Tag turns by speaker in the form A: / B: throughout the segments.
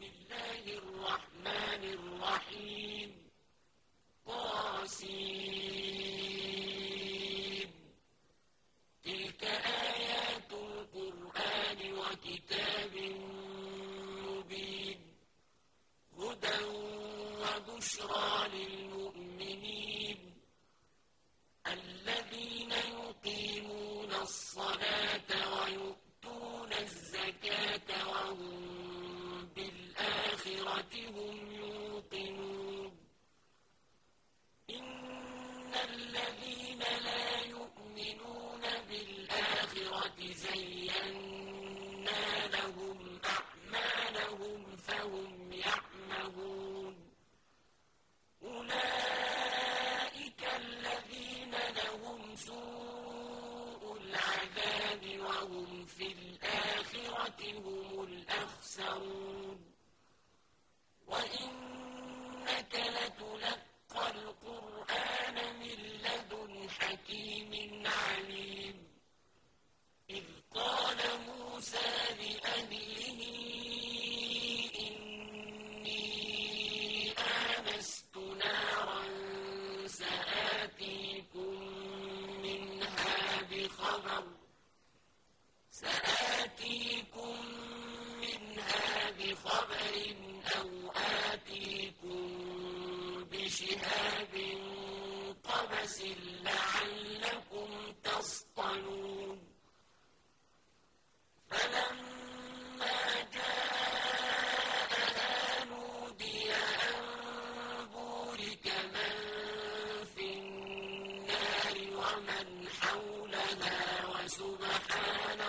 A: بسم الله الرحمن الرحيم قاسين هم الأخسرون وإنك لتلقى القرآن من لدن حكيم عليم إذ قال موسى لأهله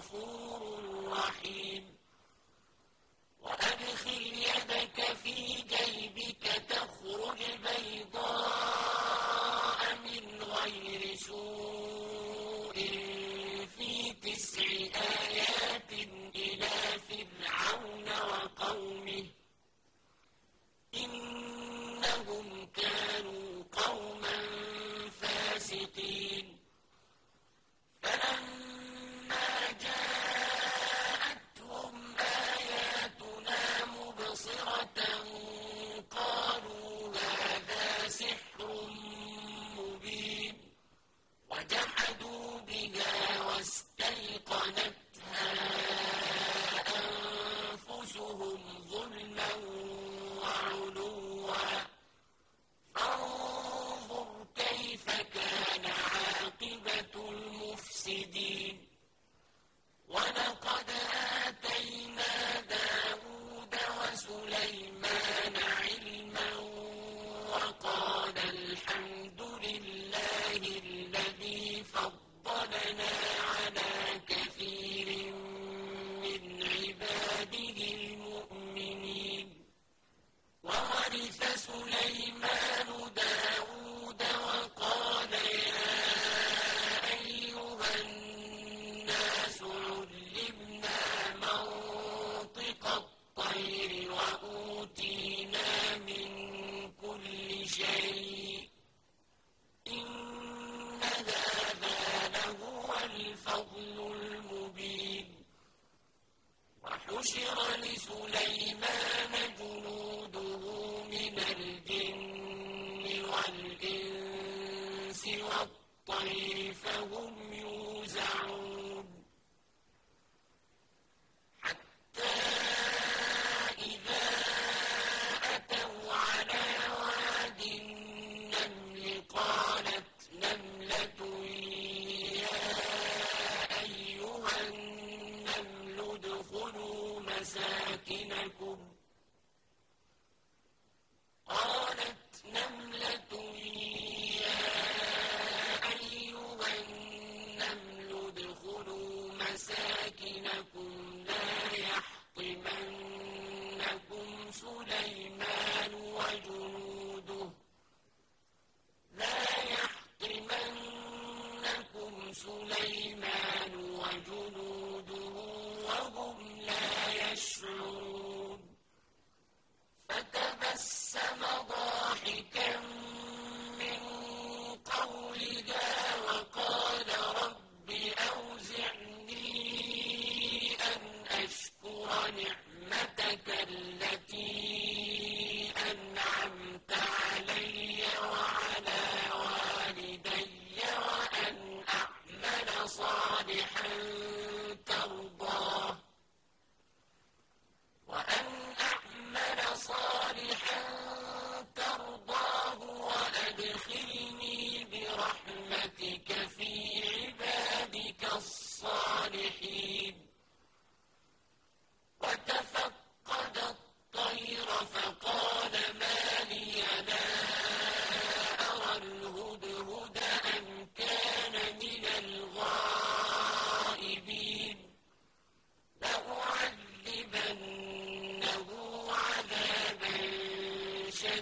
A: غفور رحيم. الطير فهم يوزعون. ضاحكا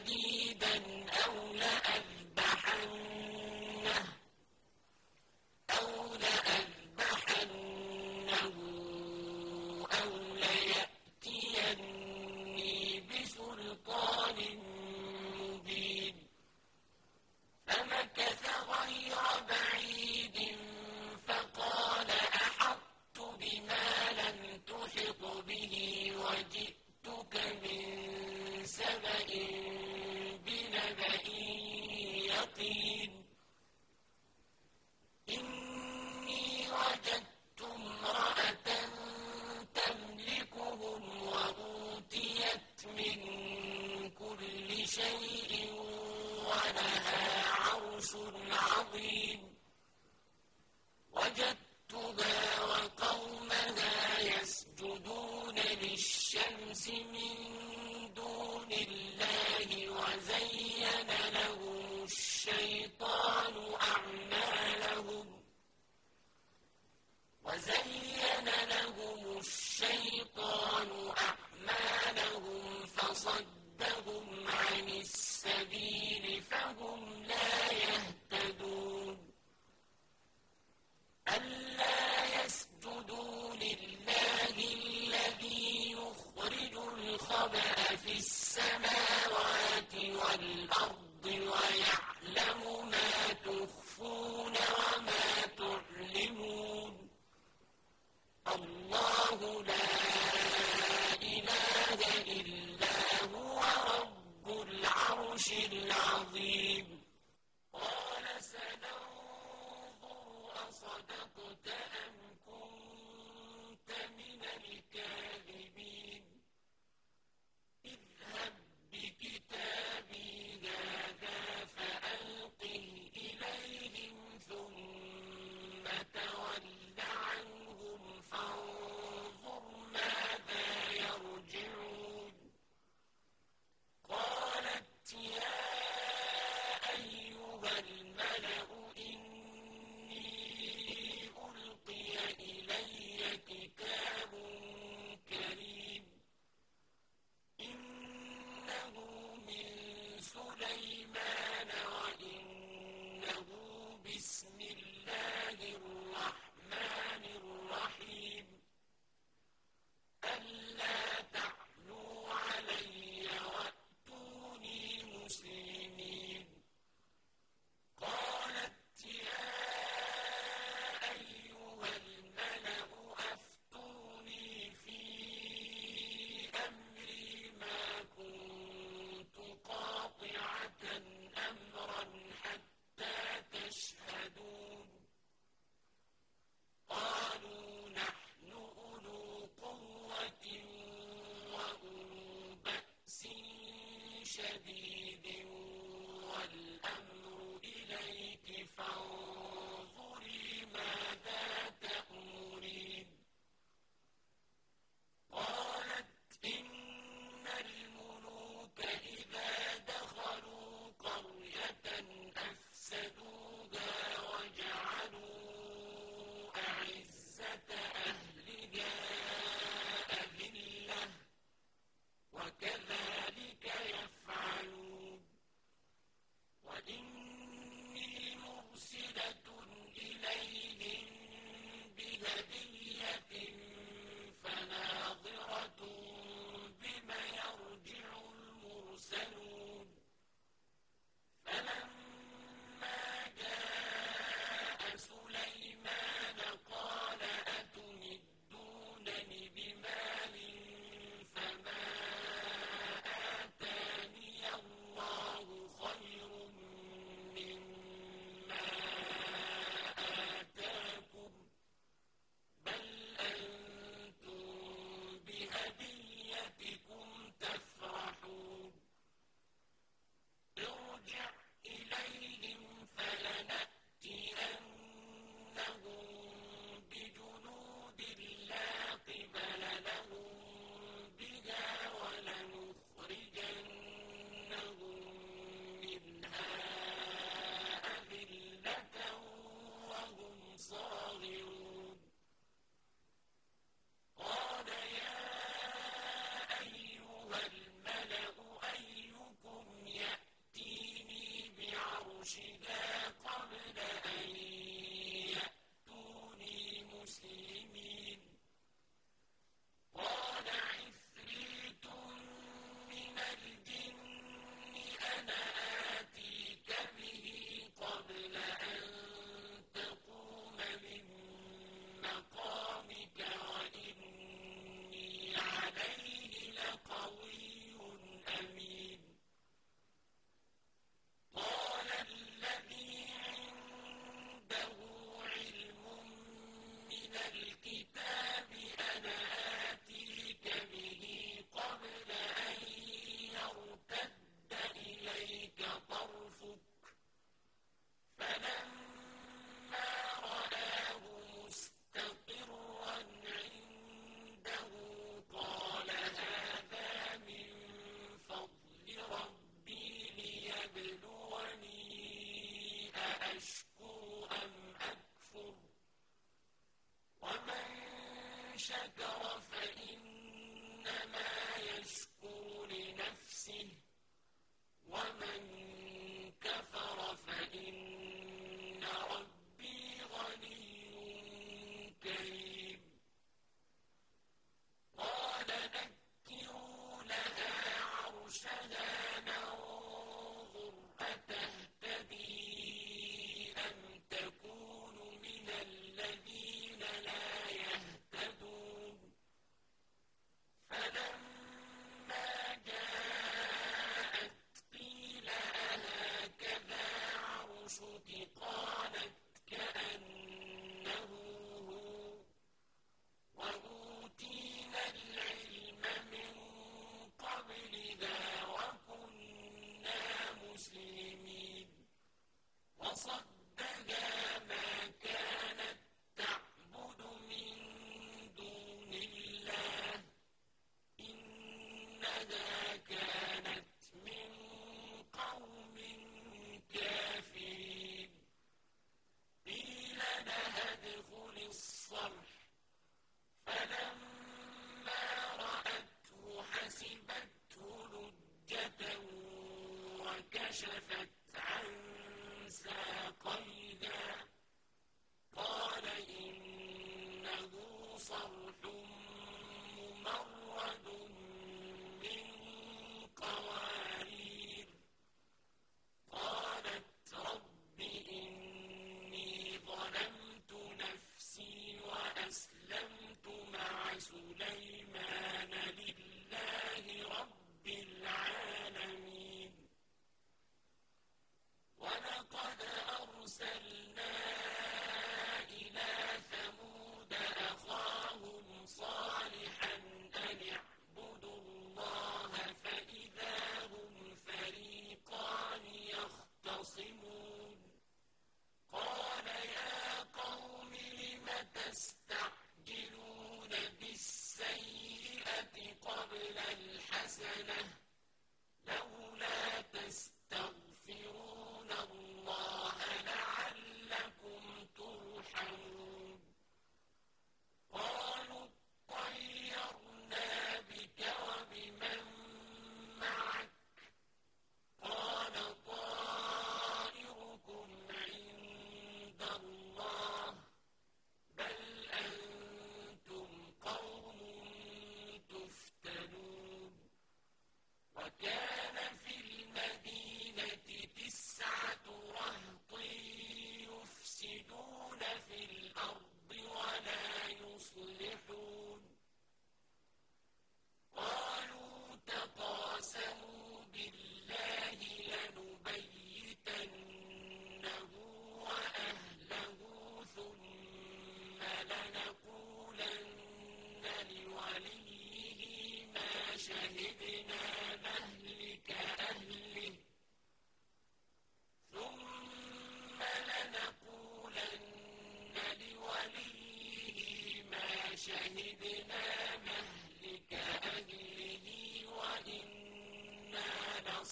A: شديدا. إني مرسل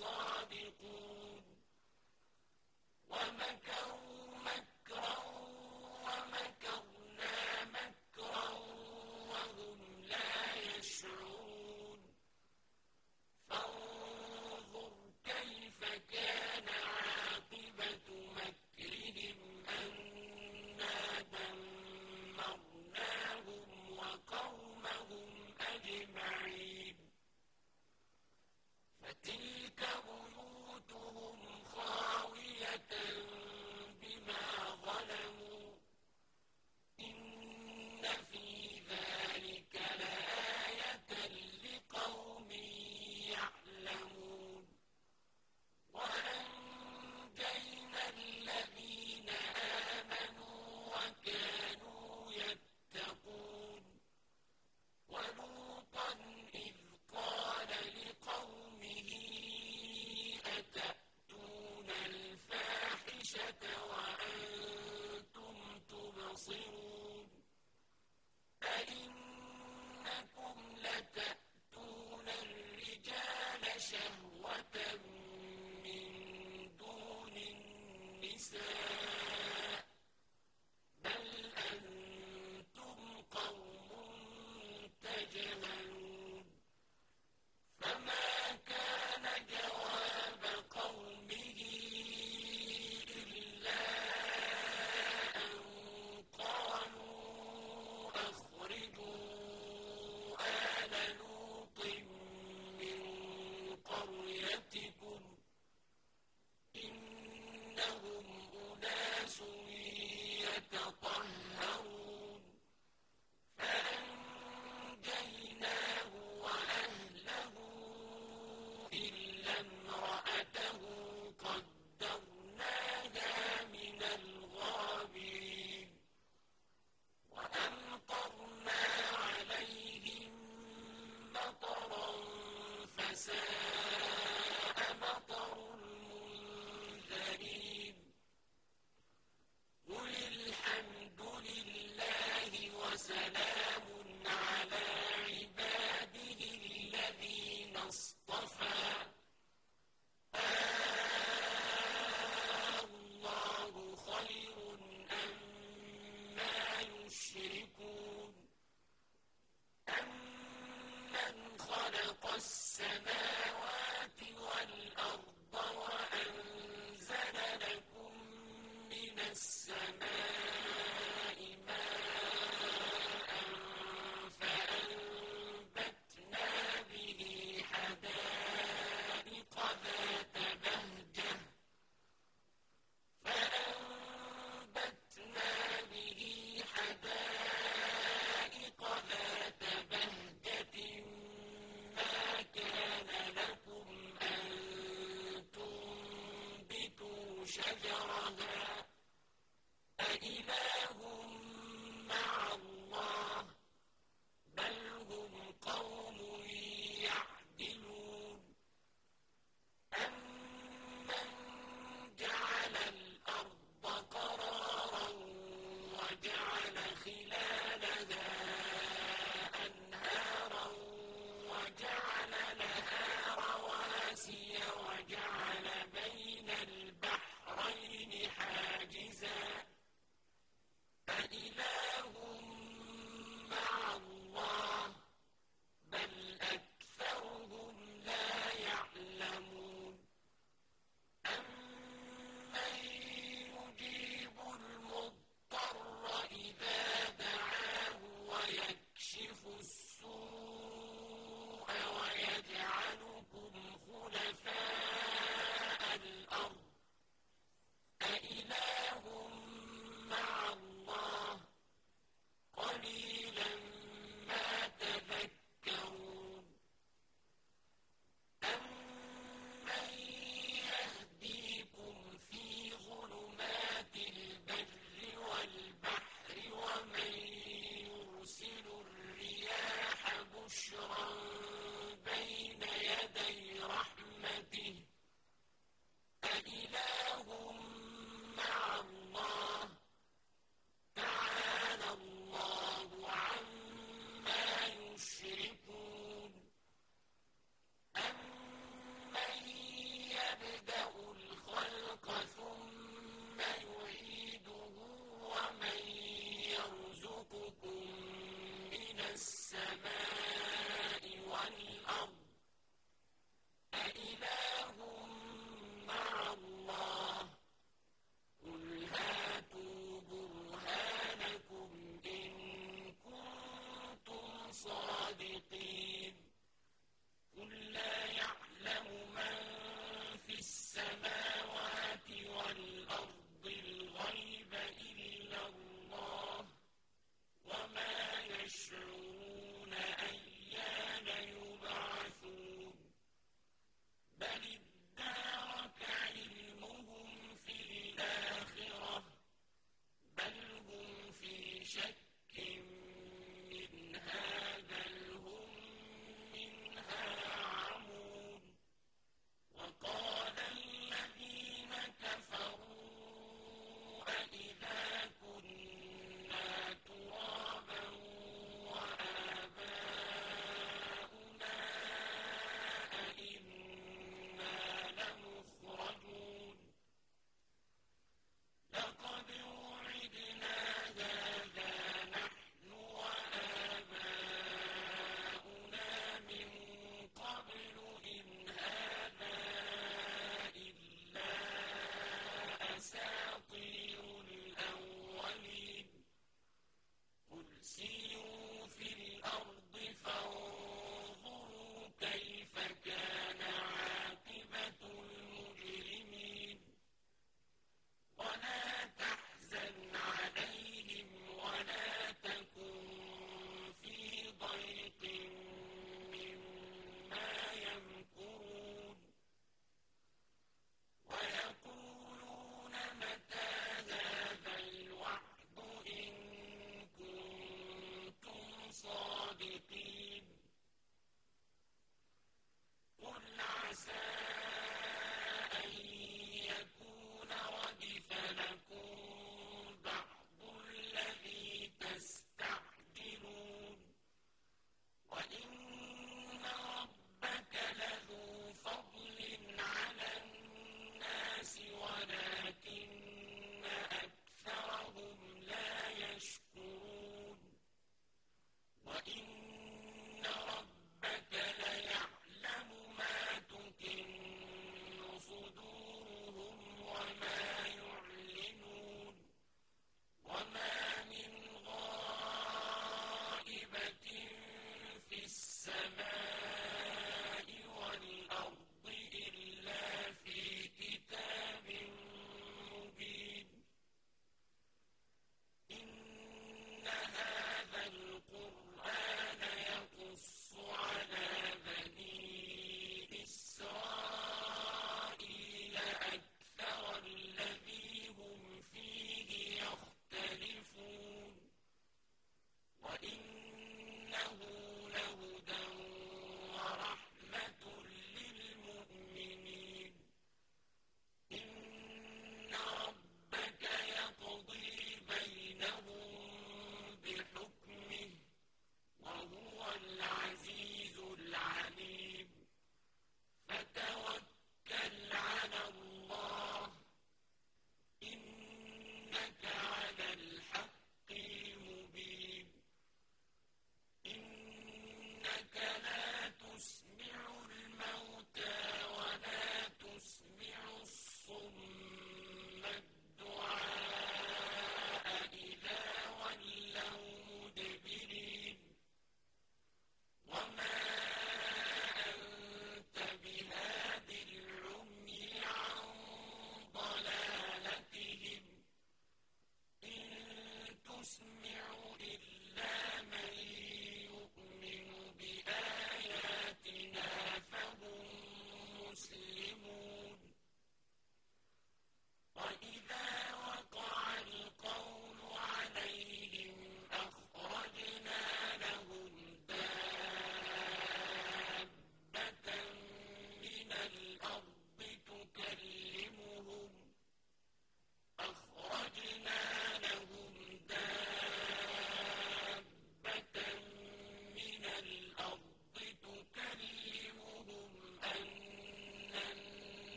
A: لصادقون يتطهرون